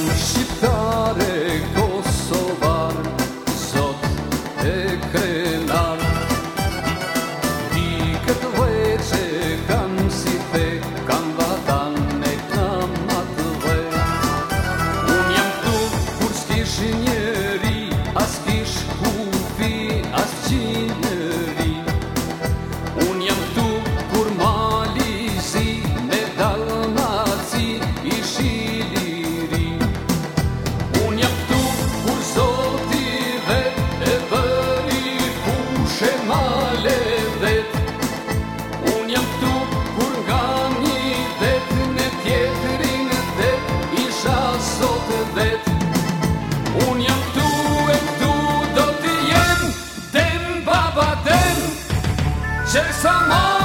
Shqiptare, kosovar, sot e këtë Çek sana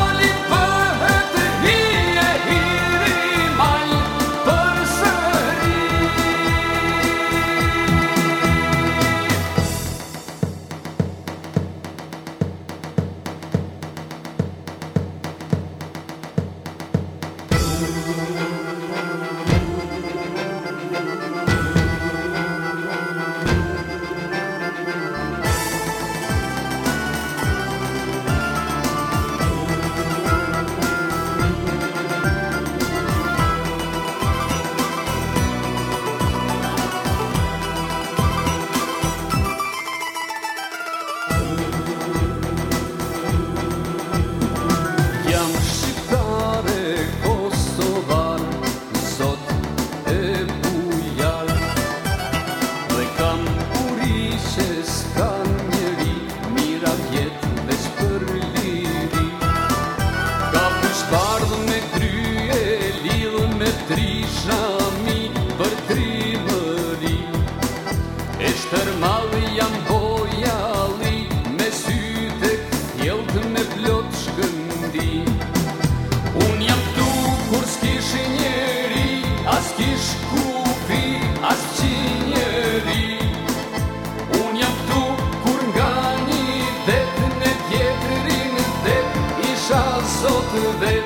outro bem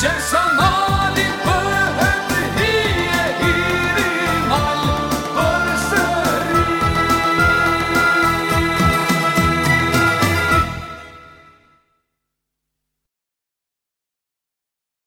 Just